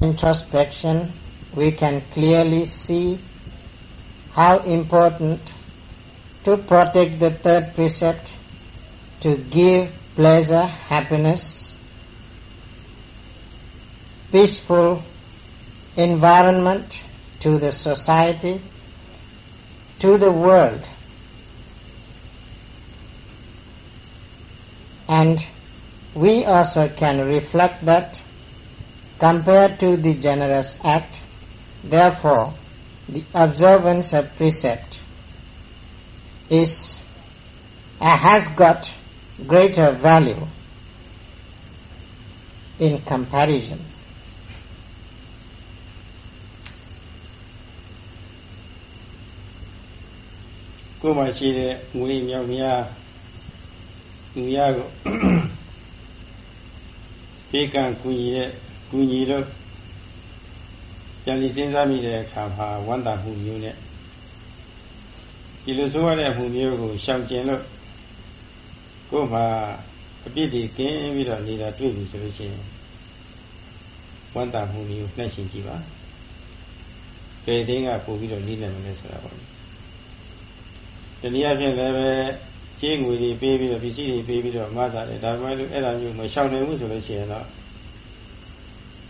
introspection, we can clearly see how important to protect the third precept, to give pleasure, happiness, peaceful environment to the society, to the world. And we also can reflect that compared to the generous act. Therefore, the observance of precept is uh, has got greater value in comparison. ကိုယ်မှာရှိတဲ့ငွေမြောက်များလူများကိုဧကံကူညီတဲ့ ကူညီတော့ပြန်ပြီးစဉ်းစားမိတဲ့အခါမှာဝမ်းသာမှုမျိုးနဲ့ဒီလိုဆိုရတဲ့မှုမျိုးကိုရှောင်ကျင်လို့ကိုယ်မှာအပြစ်တွေကင်းပြီးတော့နေတာတွေ့ပြီဆိုလို့ရှိရင်ဝမ်းသာမှုမျိုးနှက်ရှင်ကြည့်ပါ။ပေတင်းကပို့ပြီးတော့နေနိုင်မယ်ဆိုတာပေါ့။တနည်းအားဖြင့်လည်းပဲကျေးငွေတွေပေးပြီးတော့ပစ္စည်းတွေပေးပြီးတော့မသာတယ်ဒါမှမဟုတ်အဲ့ဒါမျိုးမရှောင်နိုင်ဘူးဆိုလို့ရှိရင်တော့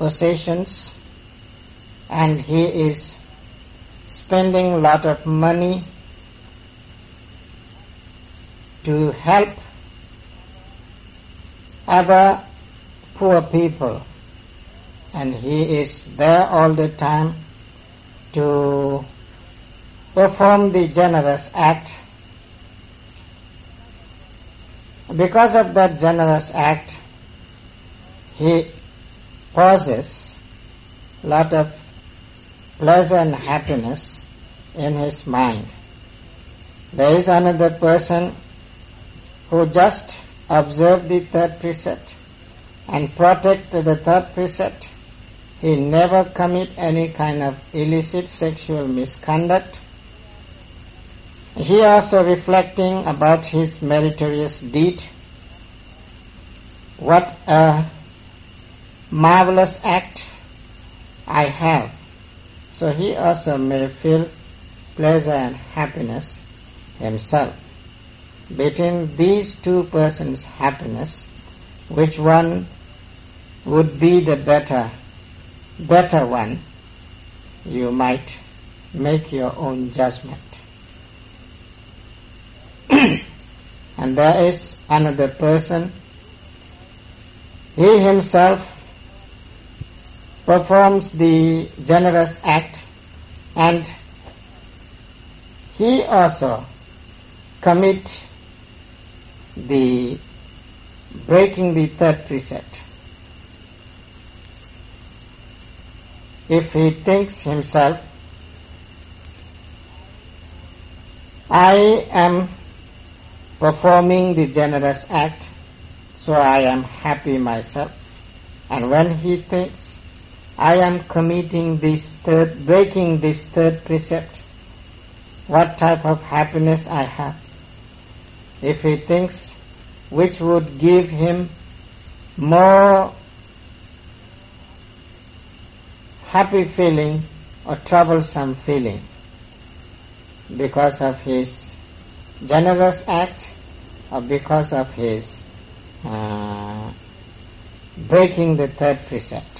possessions and he is spending a lot of money to help other poor people. And he is there all the time to perform the generous act. Because of that generous act, he possesses lot of pleasure and happiness in his mind. There is another person who just observed the third precept and protect the third precept. He never commit any kind of illicit sexual misconduct he also reflecting about his meritorious deed. What a marvelous act I have. So he also may feel pleasure and happiness himself. Between these two persons' happiness, which one would be the better, better one, you might make your own judgment. and there is another person. He himself performs the generous act and he also commit the breaking the third precept. If he thinks himself, I am performing the generous act, so I am happy myself. And when he thinks, I am committing this third, breaking this third precept, what type of happiness I have? If he thinks which would give him more happy feeling or troublesome feeling because of his generous act or because of his uh, breaking the third precept.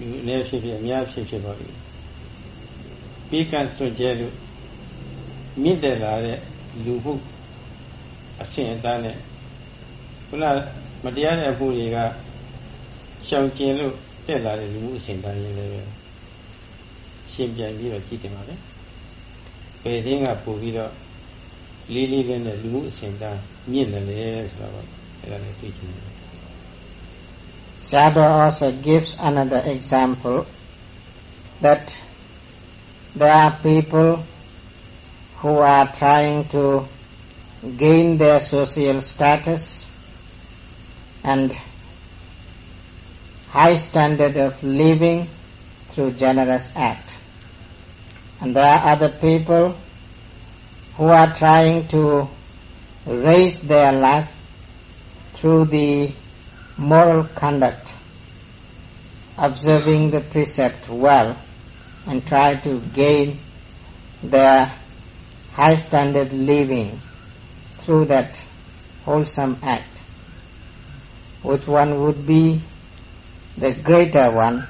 အနည်းဖြစ်ဖြစ်အများဖြစ်ဖြစ်ပါလိမ့်ပြီးကစွန့်ကြဲလို့မြင့်တက်လာတဲ့လူမှုအဆင့်အတန်းနဲ့ခုနမတရားတဲ့အမှုတွေကရှောင်ကျင်လို့တက်လာတဲ့လူမှုအဆင့်အတန်းရင်းလည်းပဲရှင်းပြန်ပြီးတော့ကြည့်တင်ပါလေဘယ်တင်းကပို့ပြီးတော့လေးလေးလေးနဲ့လူမှုအဆင့်အတန်းမြင့်တယ်လေဆိုတော့အဲ့ဒါလည်းသိချင်တယ် Sayadaw also gives another example that there are people who are trying to gain their social status and high standard of living through generous act. And there are other people who are trying to raise their life through the moral conduct, observing the precept well and try to gain their high standard living through that wholesome act. Which one would be the greater one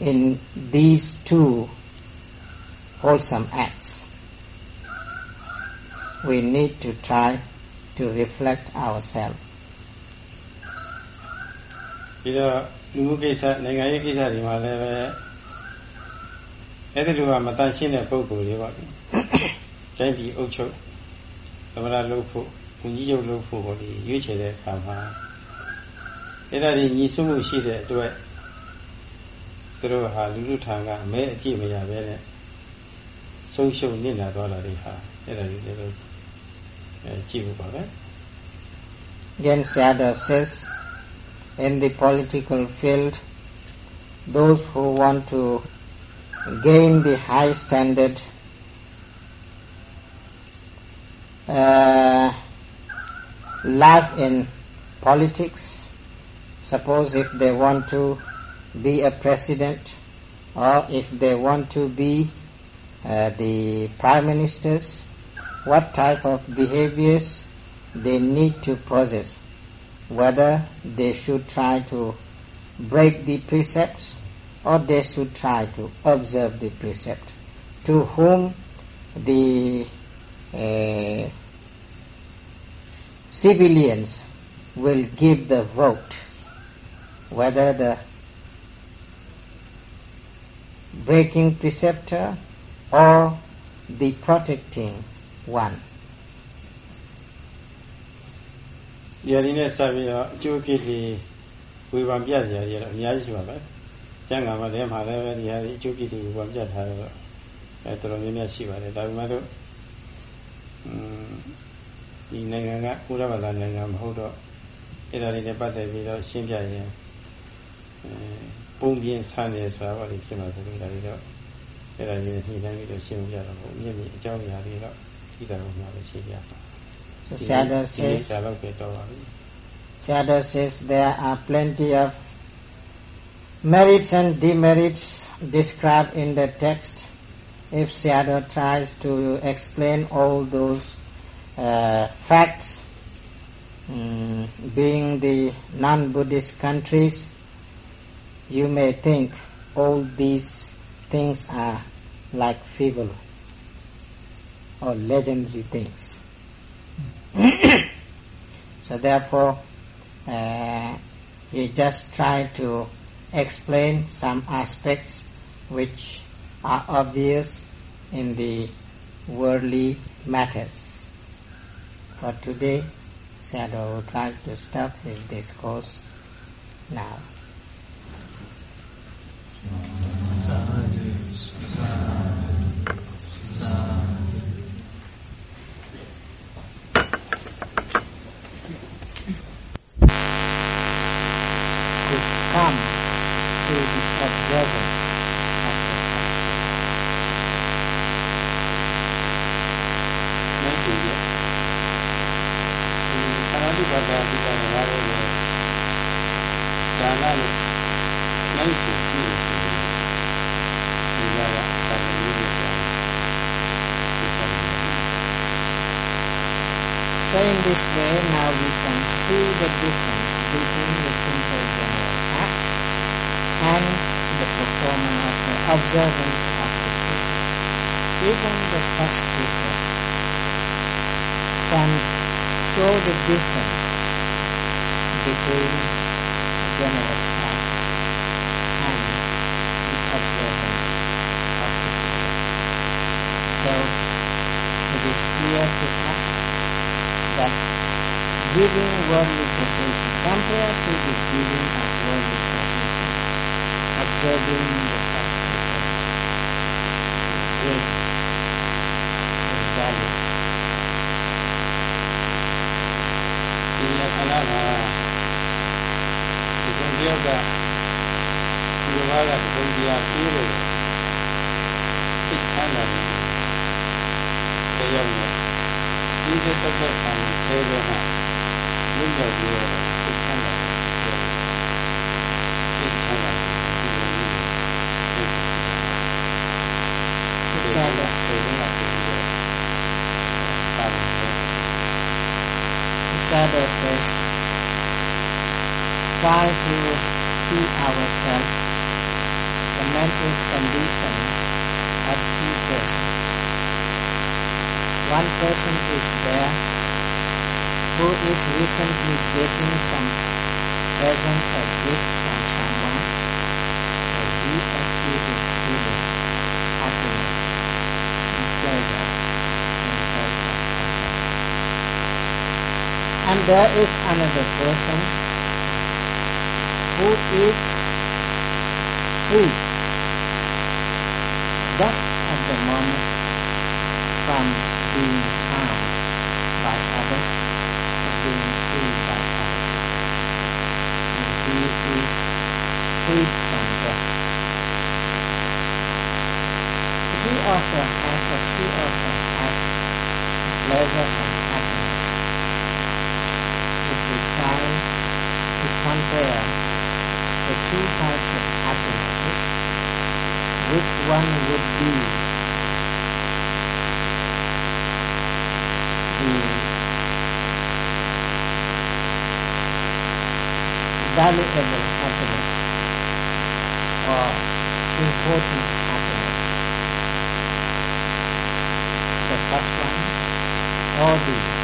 in these two wholesome acts? We need to try to reflect ourselves. ပြီးတော့လူမှုကိစ္စနိုင်ငံရေးကိစ္စတွေမှာလည်းပဲအဲ့ဒီလိုကမတန်ရှင်းတဲ့ပုံကိုယ်တွေပါပြီ။တိုင်းပြည်အုပ်ချုပ်သမရလုပ်ဖို့ဝန်ကြီးချုပ်လုပ်ဖို့ဟောဒီရွေးချယ်တဲ့အခါမှာအဲ့ဒါကြီးညီစွမှုရှိတဲ့အတွက်သူတို့ဟာလူလူထံကမဲအပြည့်မရဘဲနဲ့ဆုံးရှုံးနစ်နာသွားတာတွေဟာအဲ့ဒါကြီးလည်းအဲ ကြည့်ဖို့ပါပဲ Again Sayadaw says in the political field those who want to gain the high standard uh, life in politics suppose if they want to be a president or if they want to be uh, the prime ministers what type of behaviors they need to possess, whether they should try to break the precepts or they should try to observe the precept. To whom the uh, civilians will give the vote, whether the breaking preceptor or the protecting one. ဒီအရင်းနဲ့စပြီးတော့အကျိုးကိစ္စဝေဖန်ပြစရာတွေတော့အများကြီးရှိပါပဲ။ကျန်ကမှာလည်းမှာလည်းပဲဒီဟာဒီအကျိုးကိစ္စဝေဖန်ပြထားတော့အဲတော်တော်များများရှိပါတယ်။ဒါပေမဲ့လို့อืมဒီနိုင်ငံကကုလဘာသာနိုင်ငံမဟုတ်တော့အဲ့ဒါတွေနဲ့ပတ်သက်ပြီးတော့ရှင်းပြရင်အဲပုံပြင်းဆန်းနေဆိုတာဘာလို့ဖြစ်မှာဆိုလို့ဒါတွေတော့အဲ့ဒါတွေညှိနှိုင်းပြီးတော့ရှင်းပြတော့ဘူး။မြင့်မြင့်အကြောင်းအရာတွေတော့ Sayadaw says there are plenty of merits and demerits described in the text if Sayadaw tries to explain all those uh, facts um, being the non-Buddhist countries you may think all these things are like fable or legendary things. so therefore, uh, just try to explain some aspects which are obvious in the worldly matters. For today, Sayadaw would like to stop his discourse now. between generous act and the observance of the precept. So it is clear to us that giving worldly possession compared to the giving of worldly possession, observing the first precept is great in value. ဒီလက္ခဏာမှာဒီကုံ တယောက်ကဒီဘာကဒီကုံတရားပြေးလို့သိချမ်းသာတယ်တယောက်နဲ့ဒီစက်သက်ခံဆဲတော့မှလွတ်မြောက်ပြီးတော့သိချမ်းသာတယ်သိချမ်းသာတယ်ဒီလိုမျိုးသိချမ်းသာတယ် The ဒီလို Sadhu, မျိုးပြီးတော့သာတယ် the Sadhu says, try to see ourselves the mental condition of two persons. One person is there who is recently getting some present or gift from someone, so he or she is feeling happiness and pleasure in. And there is another person who just at the moment from being harmed by others being freed by others. And he is freed from death. He also has, or she also has pleasure and happiness. If we try to compare the two types of happinesses, which one would be the valuable happiness or important happiness? The first one or the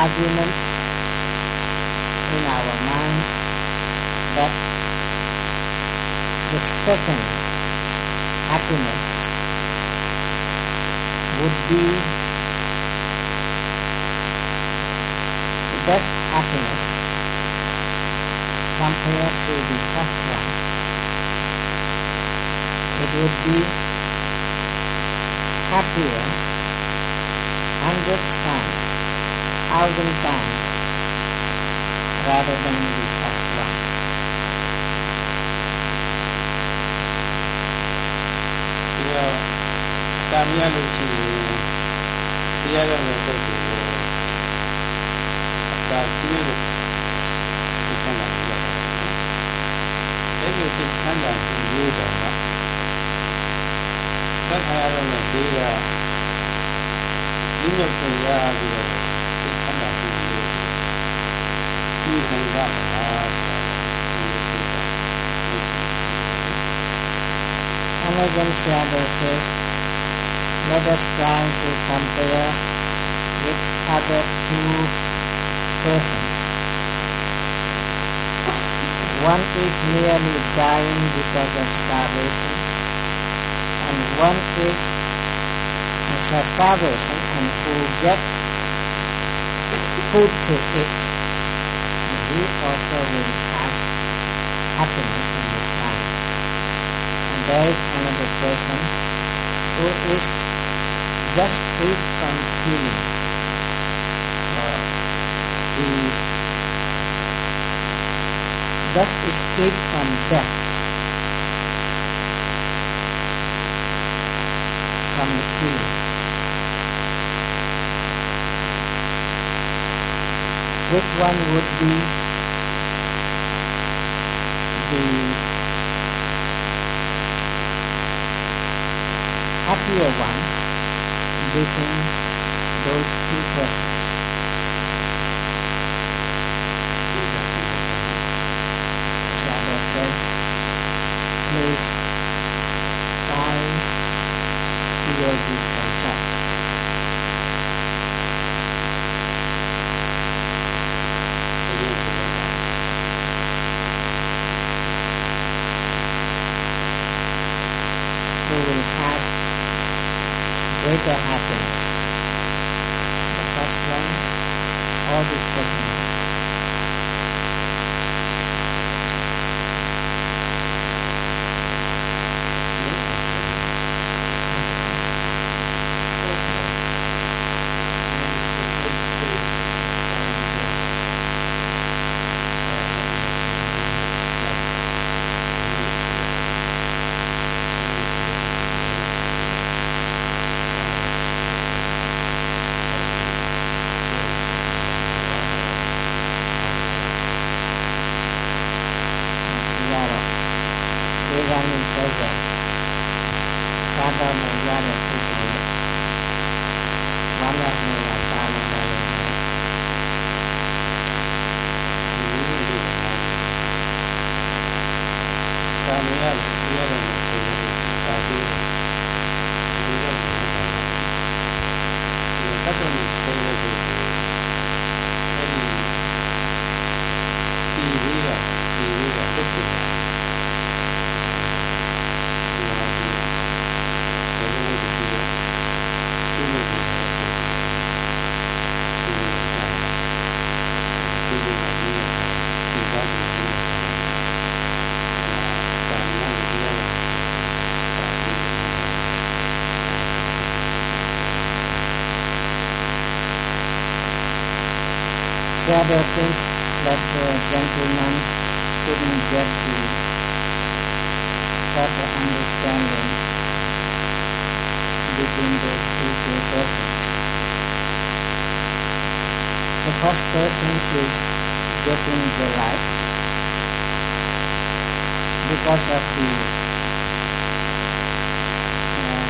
any argument in our mind that the second happiness would be the best happiness compared to the first one. It would be happier hundreds times, thousand times rather than the first one. ဒီတော့တာမြတ်လို့ရှိရင်တရားရတဲ့ပုဂ္ဂိုလ်ကိုဒါကျင်းလို့သိချမ်းသာလို့ရတယ်။အဲ့ဒီသိချမ်းသာခြင်းမျိုးတော်ကသက်ခါရတော့နဲ့ဒီကဒီမြတ်ကိုရပြီးတော့ ที่มันว่า Amazon Seattle says, let us try to compare with other two persons. One is nearly dying because of starvation, and one is has starvation and who gets food. And he also will have happiness in the past. And there is another person who is just freed from feeling. Uh, he just escaped from death, from the feeling. Which one would be the happier one between those two persons? Thinks that the gentleman couldn't get the proper understanding between those two persons. The first person is getting delight because of the uh,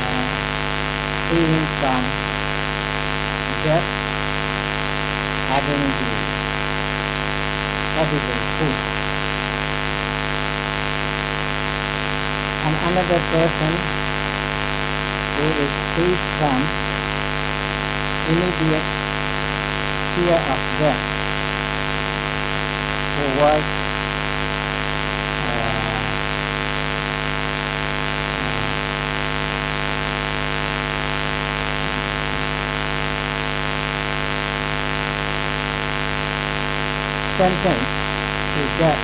from death, having the edible food. And another person who is freed from immediate fear of death, who was uh, sentenced is death,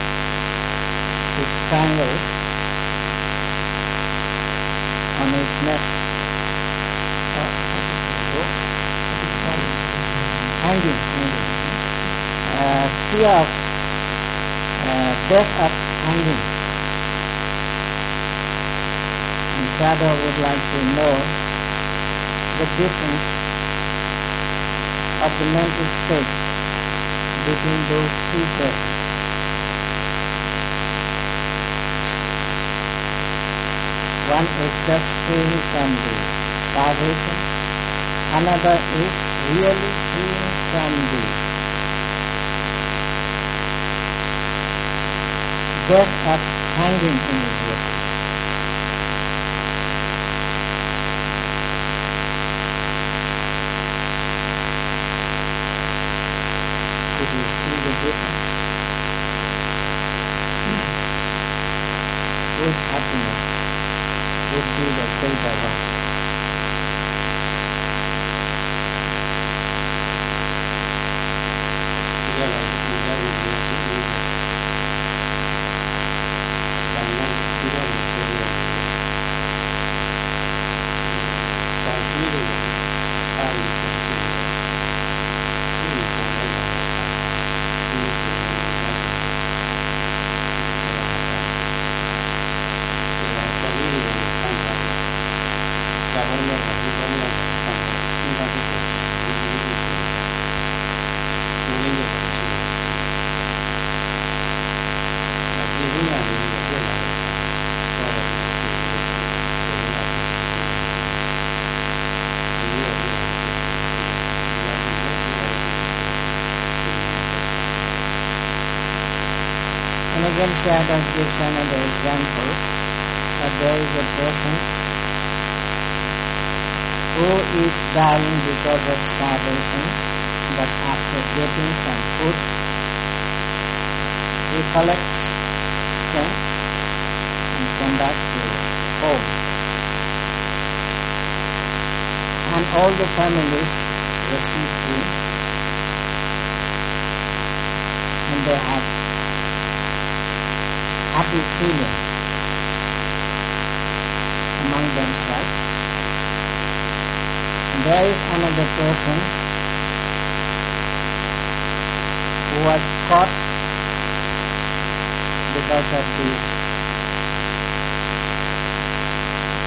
to strangle on his neck. Uh, hanging, hanging. Uh, fear of uh, death of hanging. And Sayadaw would like to know the difference of the mental state between those two persons. One is just freeing from the starvation, another is really freeing from the death of hanging immediately. Did you see the difference? Whose happiness would be the greater one? Sayadaw gives another example that there is a person who is dying because of starvation, but after getting some food, he collects strength and come back to home. And all the families receive him and they have happy feeling among themselves. There is another person who was caught because of the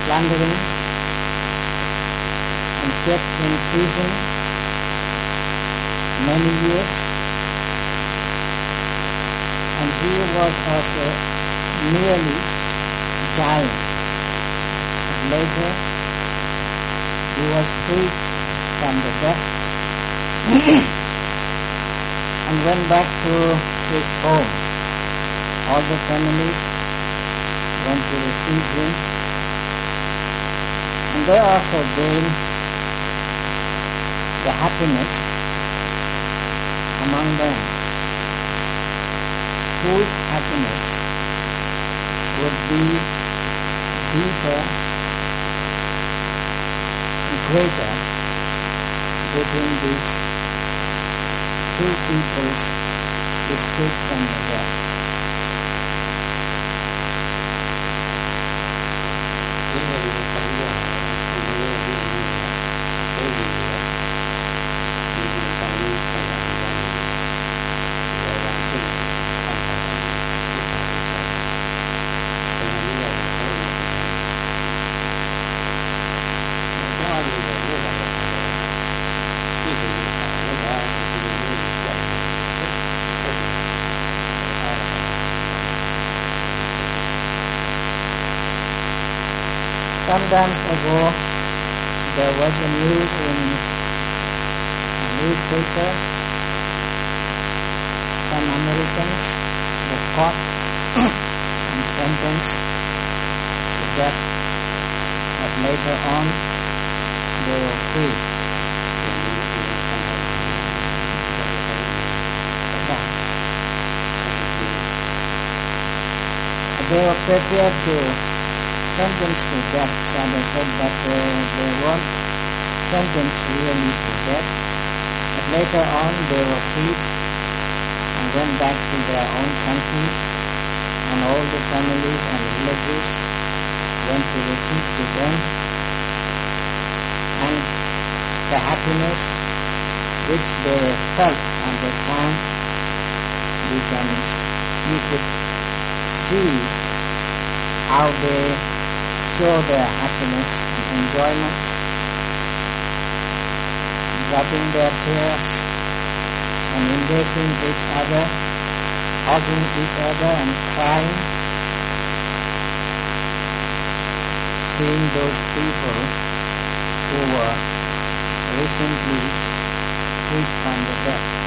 plundering and kept in prison many years and he was also nearly dying. But later he was freed from the death and went back to his home. All the families went to receive him and they also gained the happiness among them whose happiness would be deeper, greater between these two peoples escaped from the death. Some times ago, there was a news in a newspaper. Some Americans were caught and sentenced to death, but later on they were free. They were prepared to sentenced to death, they said that uh, they weren't sentenced really to death, but later on they were freed and went back to their own country, and all the families and relatives went to receive to them, and the happiness which they felt at the time, you can, you could see how they show their happiness and enjoyment, dropping their tears and embracing each other, hugging each other and crying, seeing those people who were recently freed from the death.